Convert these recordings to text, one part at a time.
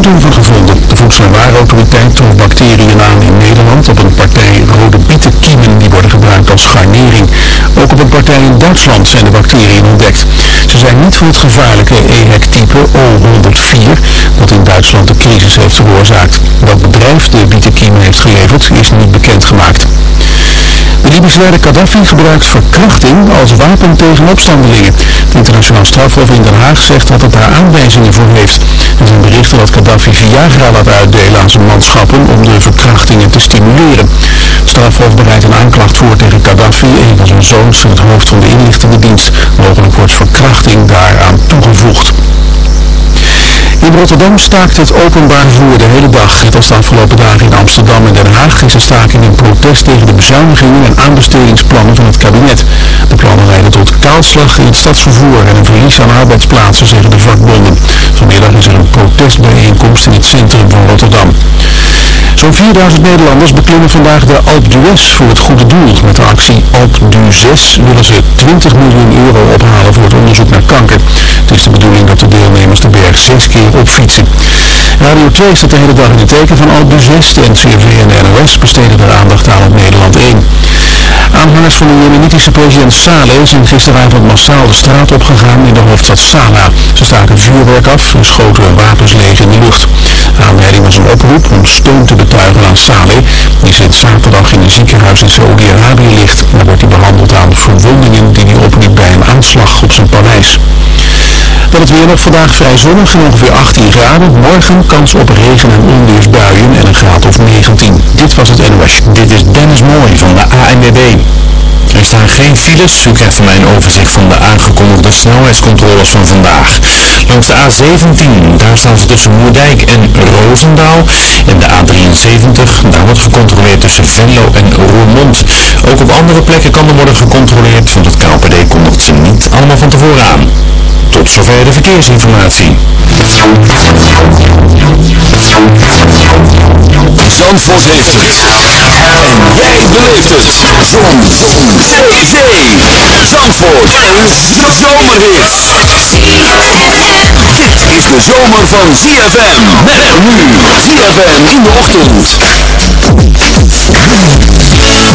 druiven gevonden. De trof bacteriën aan in Nederland op een partij rode bietenkiemen die worden gebruikt als garnering. Ook op een partij in Duitsland zijn de bacteriën ontdekt. Ze zijn niet van het gevaarlijke EHEC-type O104 dat in Duitsland de crisis heeft veroorzaakt. Welk bedrijf de bietenkiemen heeft geleverd is niet bekendgemaakt. De Libische leider Gaddafi gebruikt verkrachting als wapen tegen opstandelingen. Het internationaal strafhof in Den Haag zegt dat het daar aanwijzingen voor heeft. Er zijn berichten dat Gaddafi Viagra laat uitdelen aan zijn manschappen om de verkrachtingen te stimuleren. Het strafhof bereidt een aanklacht voor tegen Gaddafi, een van zijn zoons en het hoofd van de inlichtingendienst. Mogelijk wordt verkrachting daaraan toegevoegd. In Rotterdam staakt het openbaar vervoer de hele dag. Net als de afgelopen dagen in Amsterdam en Den Haag is de staking in protest tegen de bezuinigingen en aanbestedingsplannen van het kabinet. De plannen leiden tot kaalslag in het stadsvervoer en een verlies aan arbeidsplaatsen, zeggen de vakbonden. Vanmiddag is er een protestbijeenkomst in het centrum van Rotterdam. Zo'n 4000 Nederlanders beklimmen vandaag de Alpe d'Huez voor het goede doel. Met de actie Alpe du 6 willen ze 20 miljoen euro ophalen voor het onderzoek naar kanker. Het is de bedoeling dat de deelnemers de berg zes keer opfietsen. Radio 2 staat de hele dag in het teken van Alpe du 6. De NCRV en NOS besteden er aandacht aan op Nederland 1. Aanhangers van de jemenitische president Saleh zijn gisteravond massaal de straat opgegaan in de hoofdstad Sanaa. Ze staken vuurwerk af en schoten wapens leeg in de lucht. Aanleiding was een oproep om steun te betuigen aan Saleh, die sinds zaterdag in een ziekenhuis in Saoedi-Arabië ligt. Daar wordt hij behandeld aan verwondingen die hij opliep bij een aanslag op zijn paleis. Dan het weer nog vandaag vrij zonnig en ongeveer 18 graden. Morgen kans op regen- en onweersbuien en een graad of 19. Dit was het NOS. Dit is Dennis Mooij van de ANWB. Er staan geen files. U krijgt van mij een overzicht van de aangekondigde snelheidscontroles van vandaag. Langs de A17, daar staan ze tussen Moerdijk en Roosendaal. En de A73, daar wordt gecontroleerd tussen Venlo en Roermond. Ook op andere plekken kan er worden gecontroleerd, want het KLPD kondigt ze niet allemaal van tevoren aan. Tot zover de verkeersinformatie. Zandvoort heeft het. En jij beleeft het. Zon. Zee. Zee. Zandvoort. Een zomerhit. Dit is de zomer van ZFM. Met nu. ZFM in de ochtend. Please,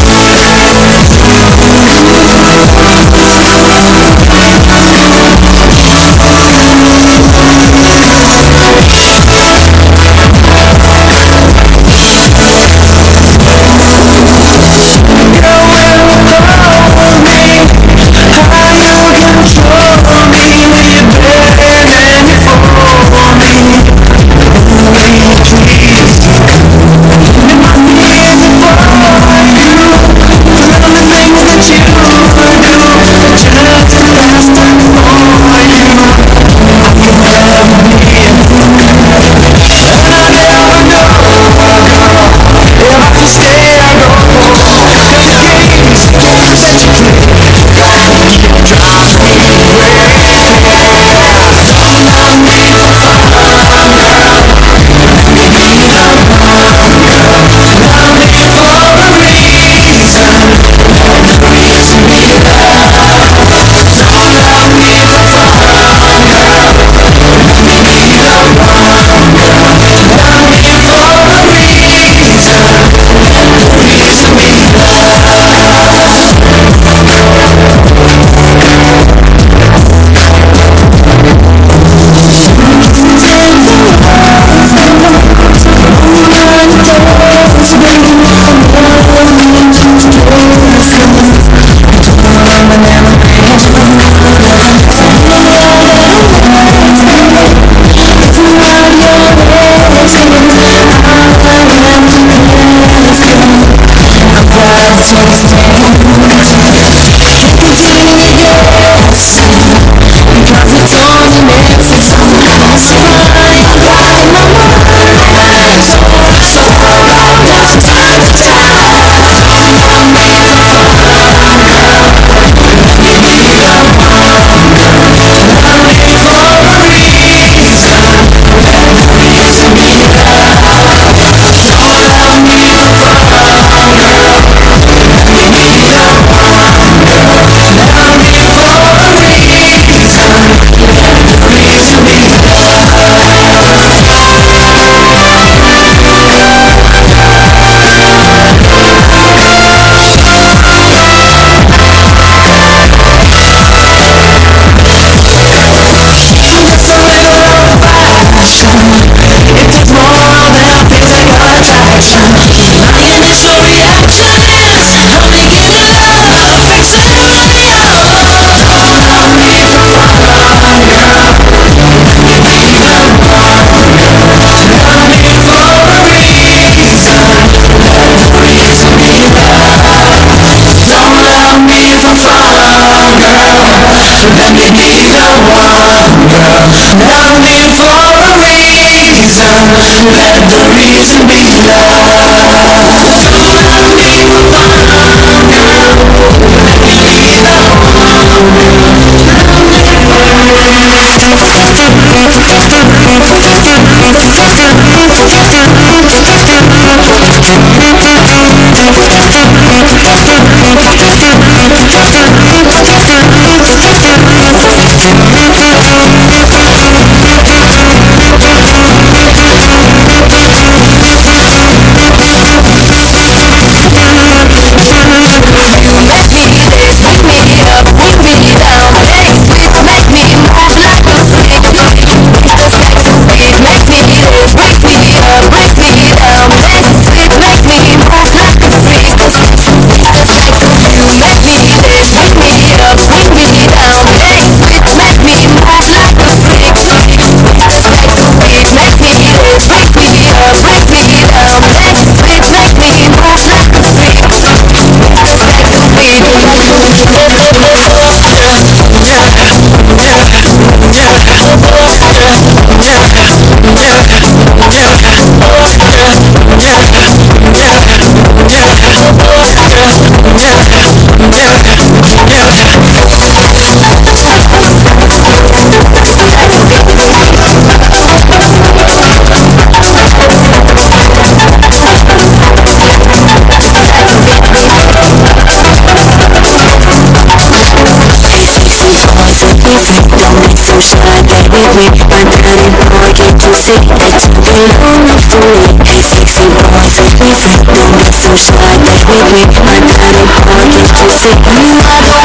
so I get with me One time before I get too sick Something wrong with me Sexy boy, so please don't be so shy Get with me my time boy. I get too see You are the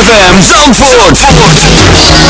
FM Zandvoort. Zandvoort.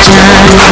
time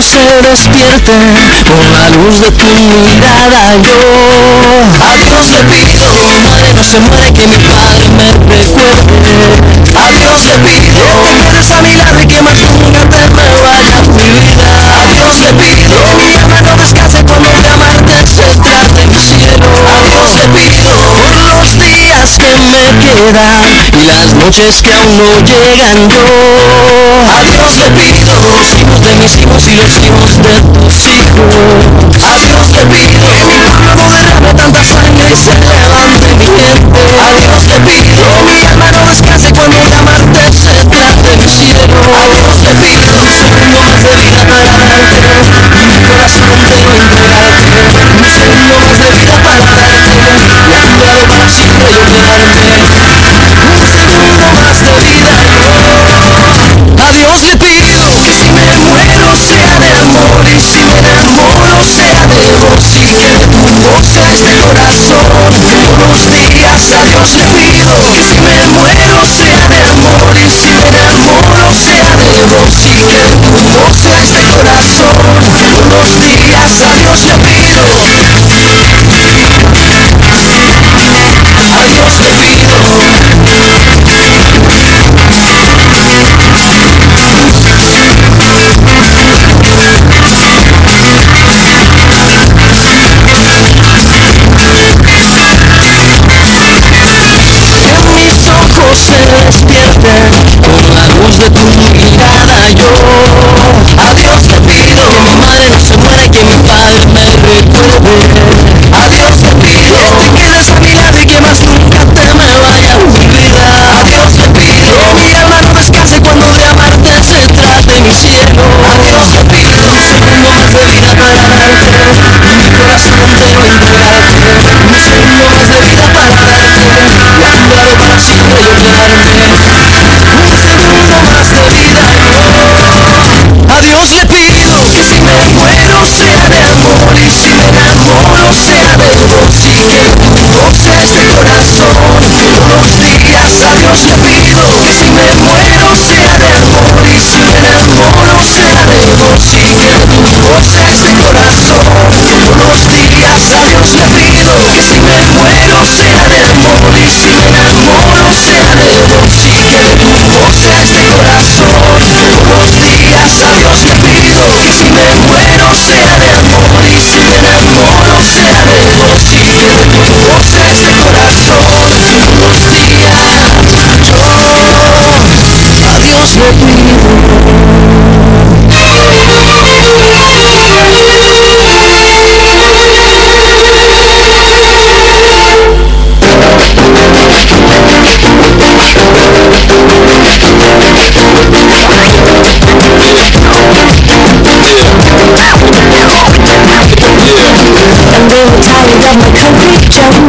se despierten con la luz de tu mirada yo. A Dios le pido madre no se muere que mi padre me recuerde. A Dios le pido que quedes a mi lado y que más nunca te me vaya mi vida. A Dios le pido que mi alma no descanse cuando de amarte se trate mi cielo. A Dios le pido que me quedan y las noches que aún no llegan yo a Dios le pido los hijos de mis hijos y los hijos de tus hijos a Dios le pido que mi pueblo no derrame tanta sangre y se levante mi gente a Dios le pido mi alma no descanse cuando de amarte se trate mi cielo. A Dios le pido un segundo más de vida para darte mi corazón te entregarte un segundo más de vida para darte para siempre llorarme. Un segundo más de vida yo. A Dios le pido que si me muero sea de amor y si me enamoro sea de vos y que en tu boca esté corazón. Por los días a Dios le pido que si me muero sea de amor y si me enamoro sea de vos y que en tu boca esté corazón. Por los días a Dios le pido. Eu sei que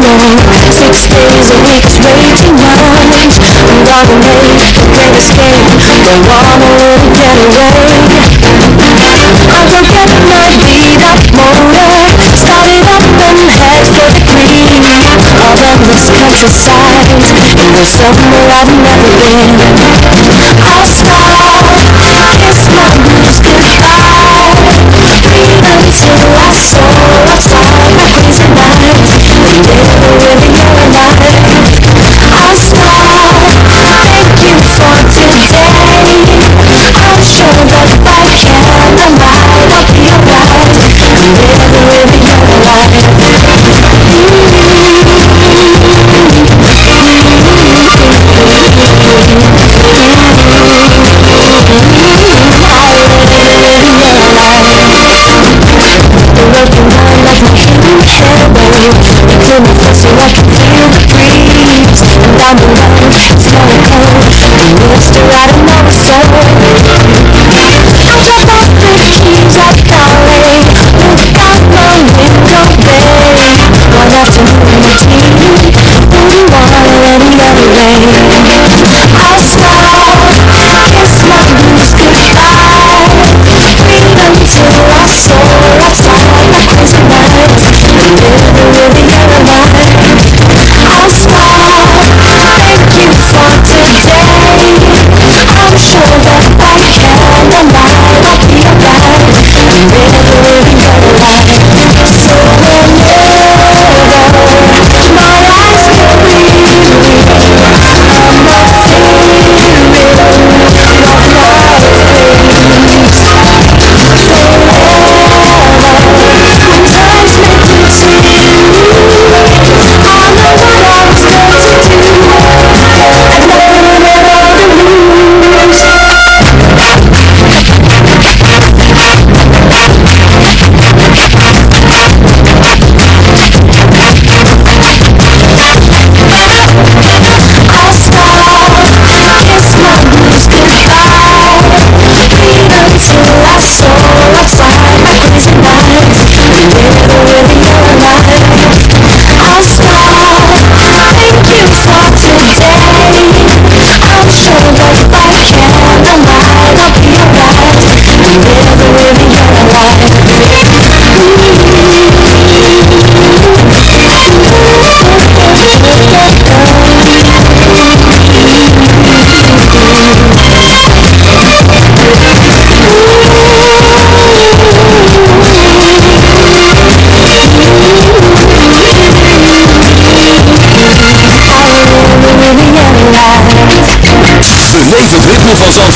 alone Six days a week is way too long I'm gonna make, a great escape Don't wanna really get away I will get my beat up motor Start it up and head for the green Around this countryside In the summer I've never been. you Baby,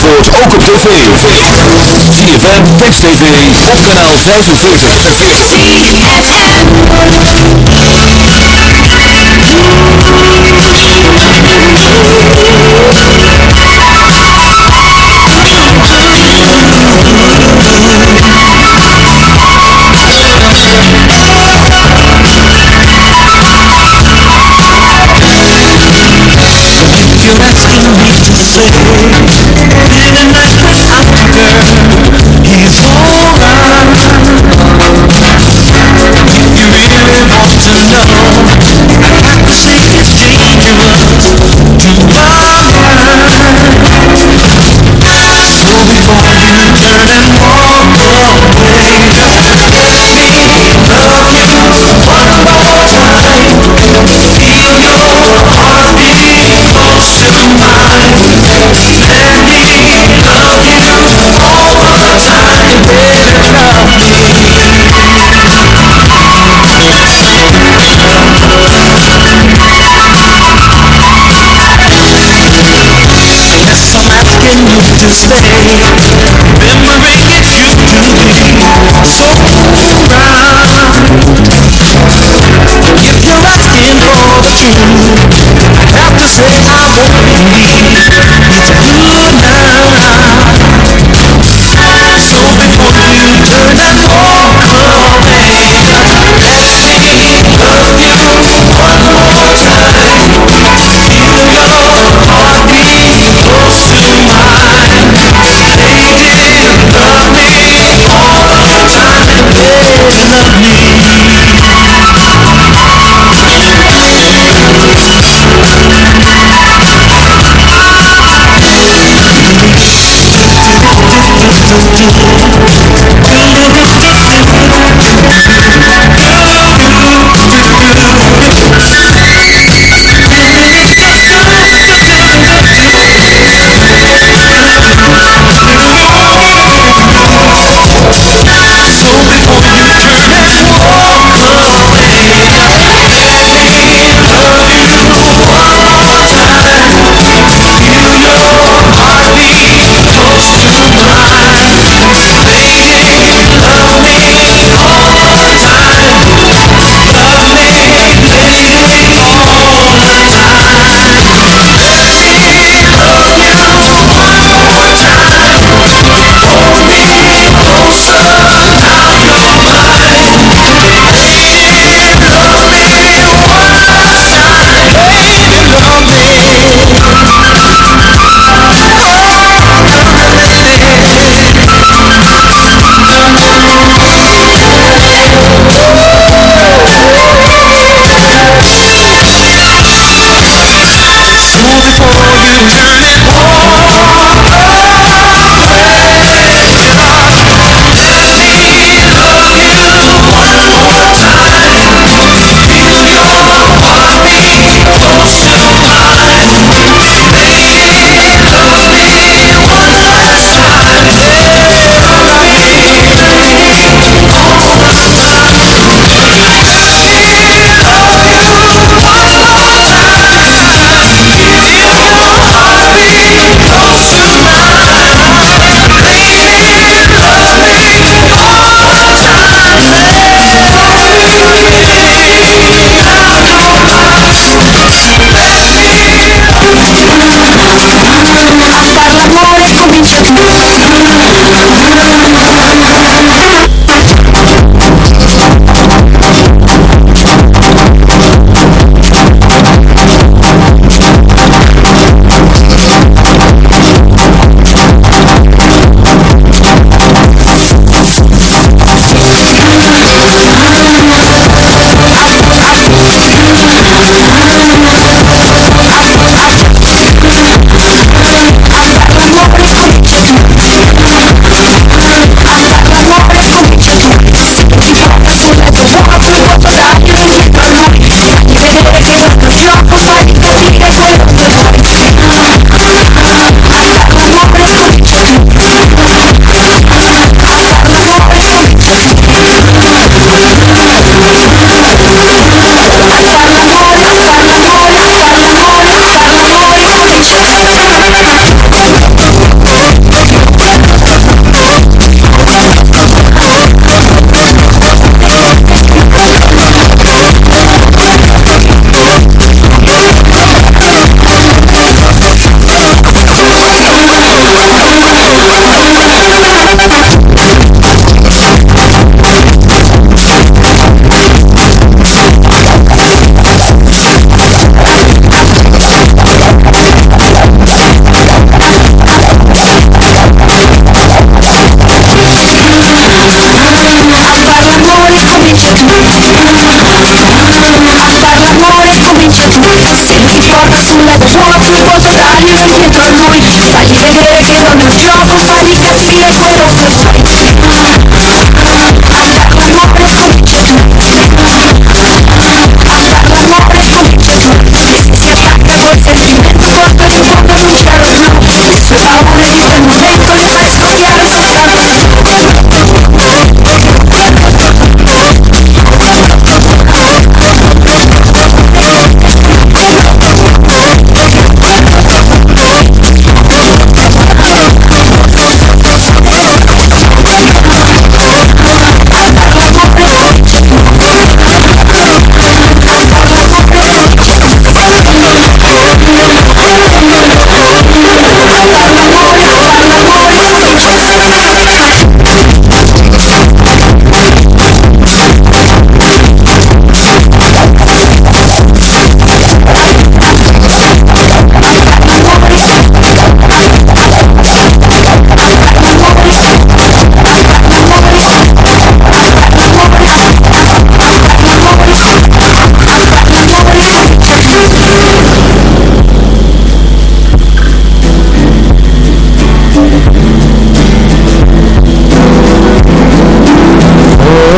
Zandvoort, ook op tv. ZFM, Text TV, op kanaal 45. You're asking me to stay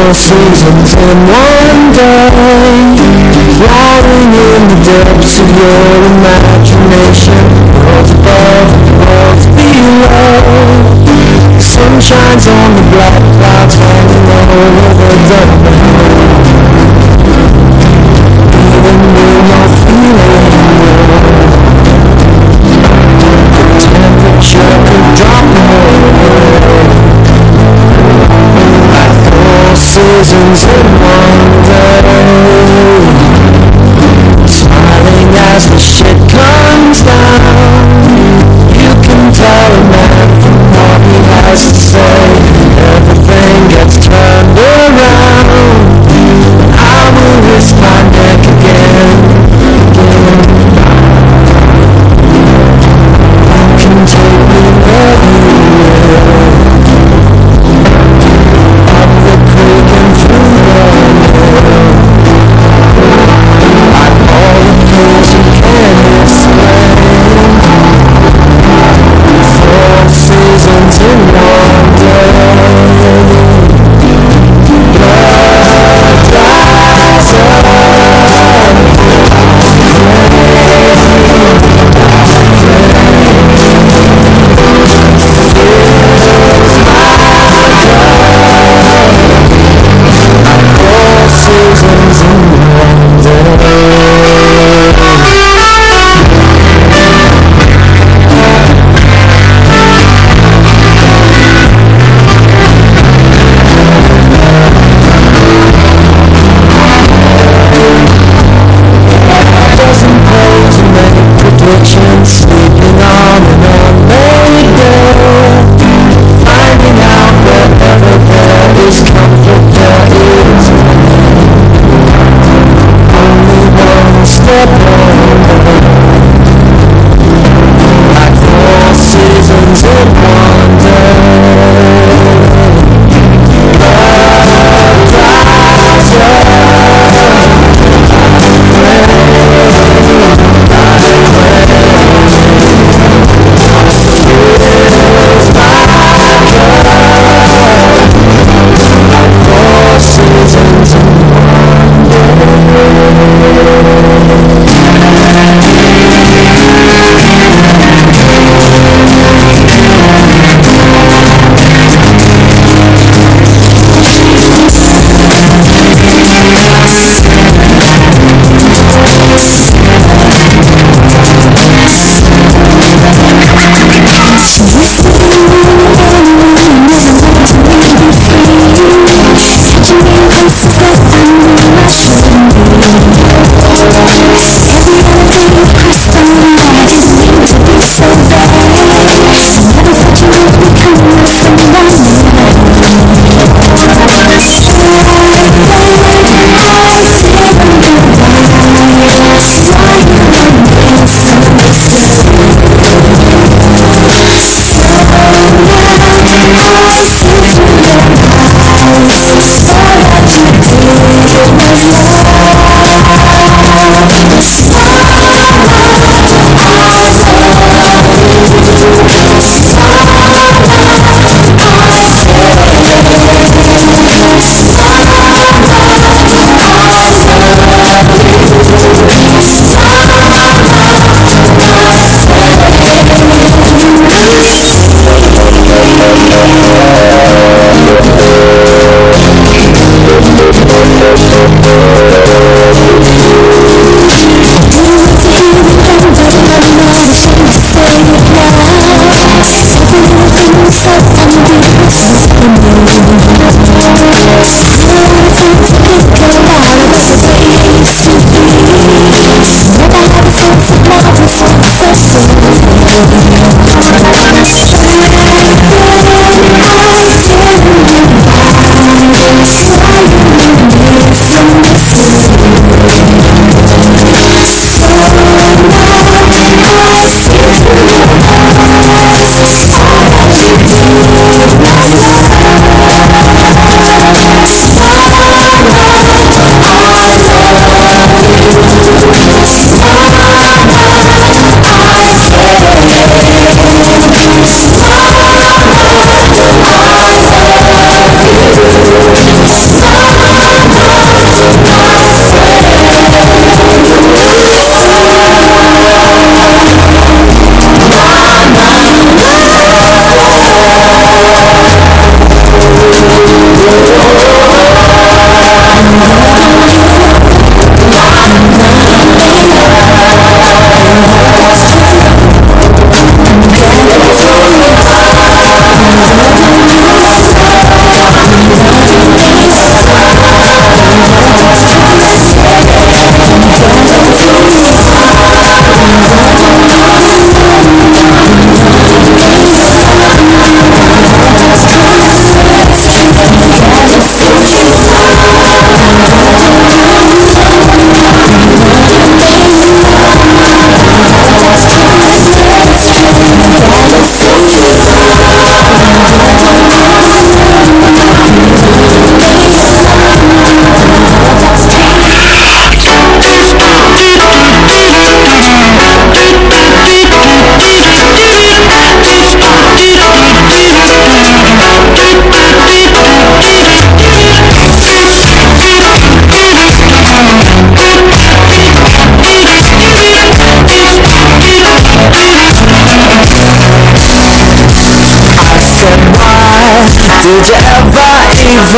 the seasons in one day Lying in the depths of your imagination Worlds above, worlds below. Sun shines on the black clouds hanging over the thousands in one day Smiling as the shit comes down.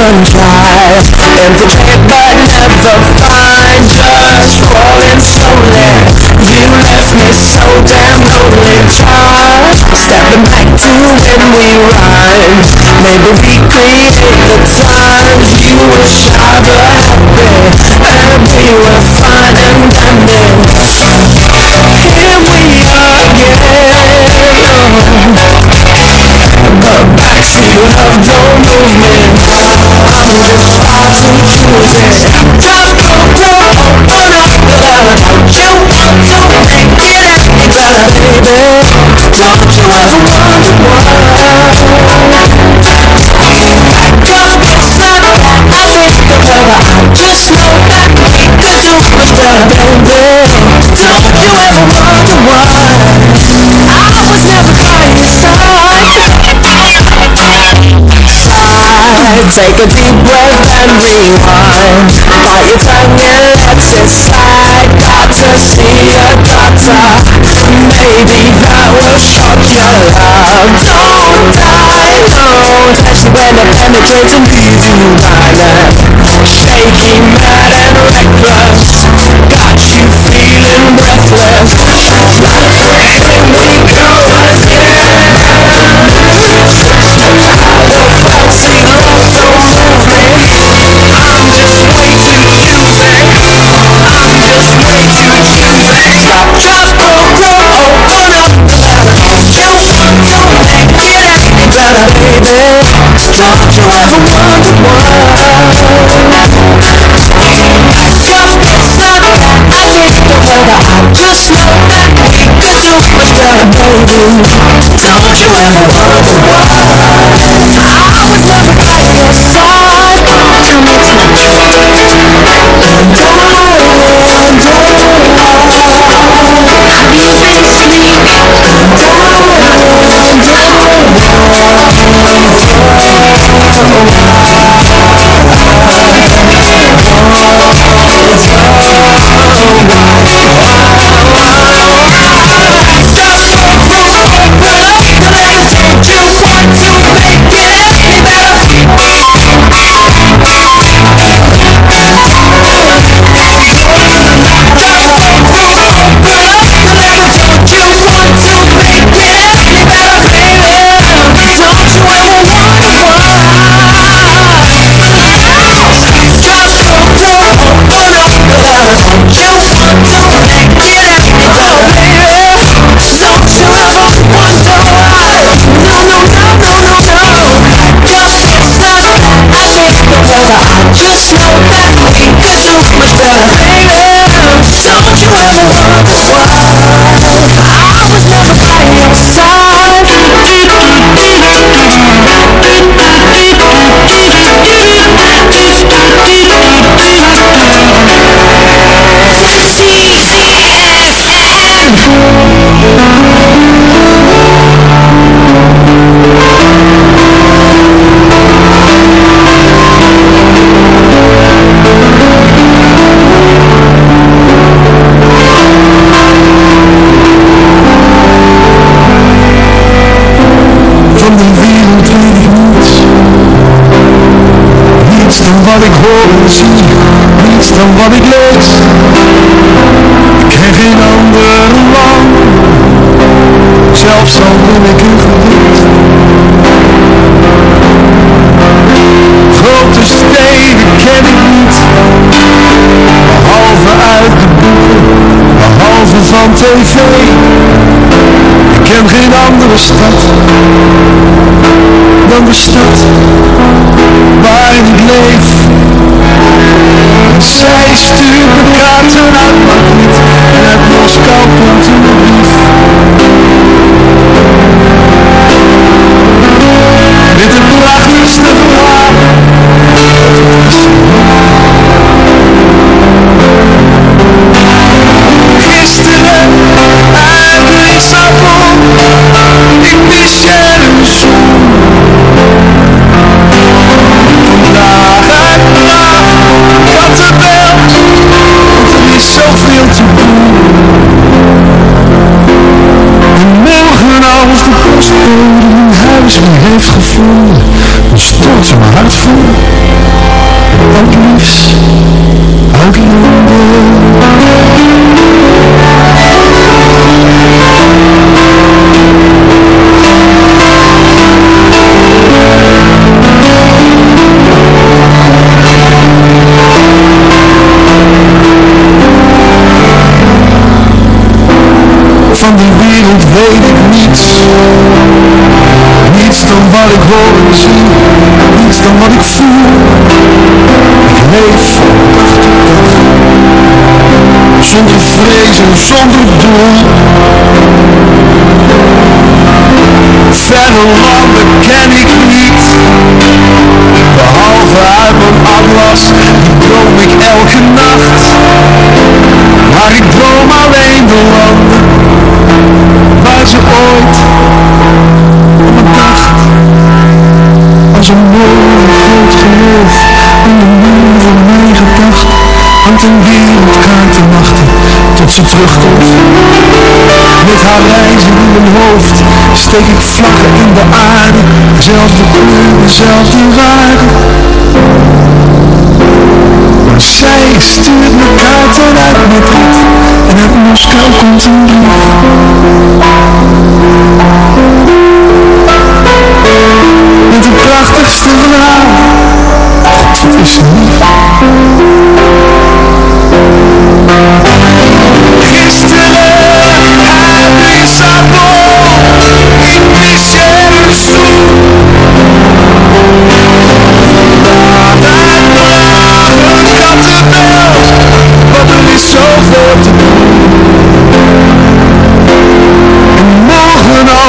Even try Empty plate but never fine Just falling slowly. You left me so damn lonely. Just stepping back to when we rhymed Maybe recreate the times You were shy but happy. And we were fine and dandy. Here we are again. The backseat of no movement. I'm just try to choose it Take a deep breath and rewind Are you finding what you find? Got to see a doctor Maybe that will shock your love Don't die alone As you end up penetrating these you diamonds Shaky, mad and reckless. Talk to my mother. Van wat ik hoor en zie Niets van wat ik lees Ik ken geen ander land Zelfs al ben ik een geweest Grote steden ken ik niet. Behalve uit de boeken Behalve van tv. Ik ken geen andere stad dan de stad place to become to heeft gevonden. Mijn hart vol. Ook. Ook Van die wereld weet ik niets. Niets dan wat ik hoor en zie Niets dan wat ik voel Ik leef Zonder vrees en zonder doel. Verre landen ken ik niet. Behalve uit mijn atlas Die droom ik elke nacht. Maar ik droom alleen de landen waar ze ooit Een groot geloof aan de muur van mijn gedacht, hangt een wereldkaart te wachten tot ze terugkomt. Met haar reizen in mijn hoofd steek ik vlakken in de aarde, dezelfde kleur, dezelfde waarde. Maar zij stuurt me kaarten uit Madrid en uit Moskou komt een brief. Is er niet. Gisteren uit Lissabon, je zo. Vandaag uit Praag, een kattenbel, want er is zoveel te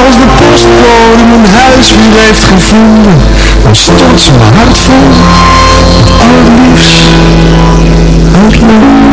als de postbode mijn huis weer heeft gevonden, dan stort ze mijn hart vol allerliefst uit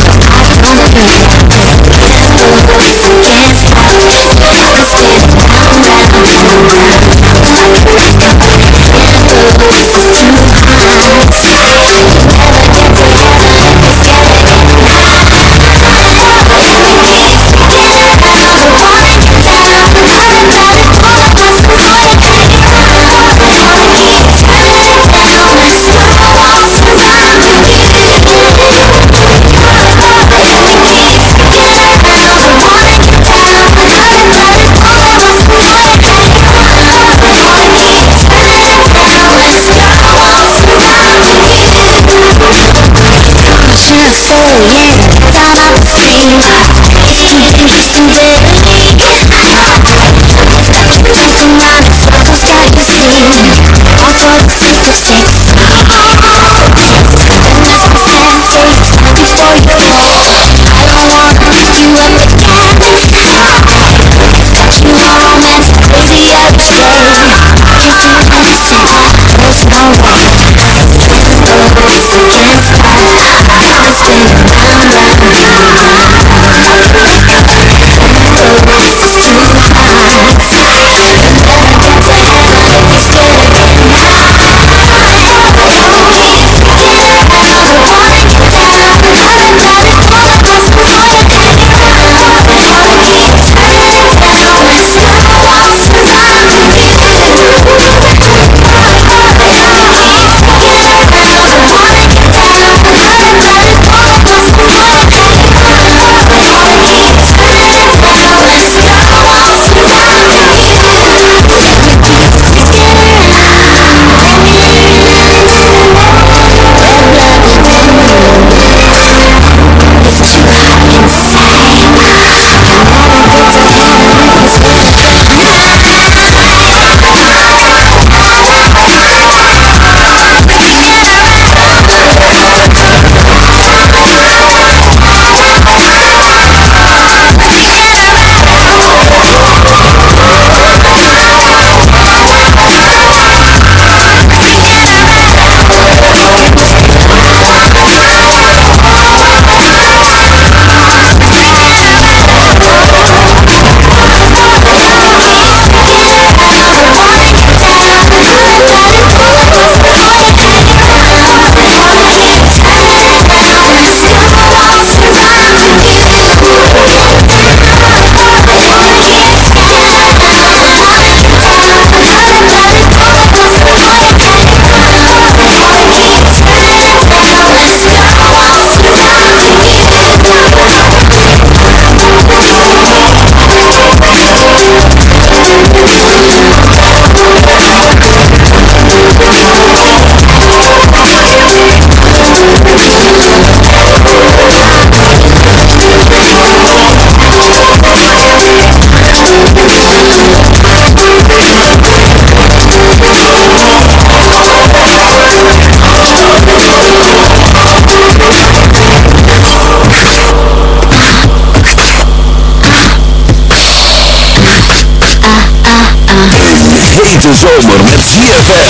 zomer met ZFM.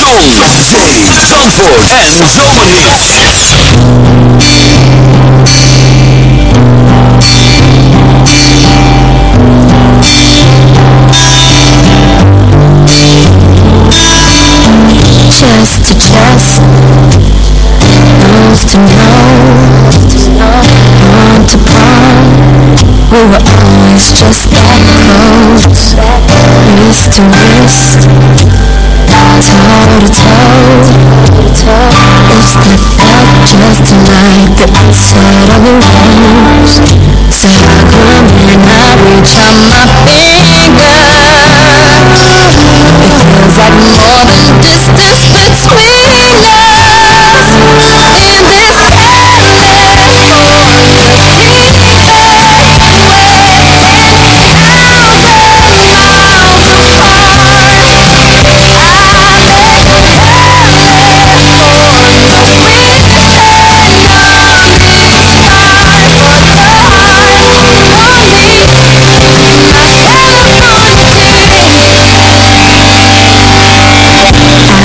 Zon, zee, zandvoort en zomerhits. chest to chest, nose to nose, palm to palm. We were always just that close, face to mist toe to tell If you felt just tonight The outside of your rose So I come and I reach out my fingers It feels like more than distance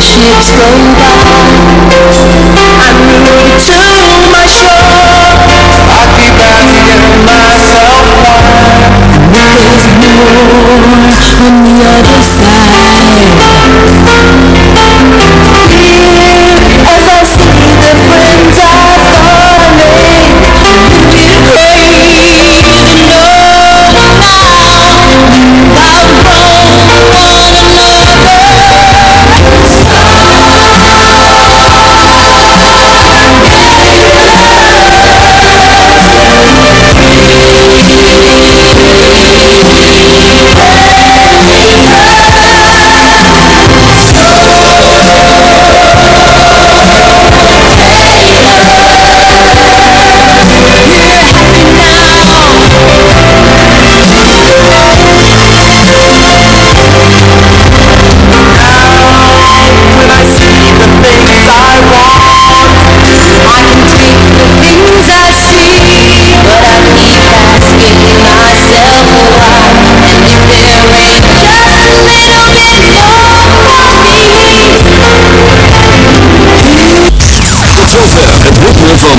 she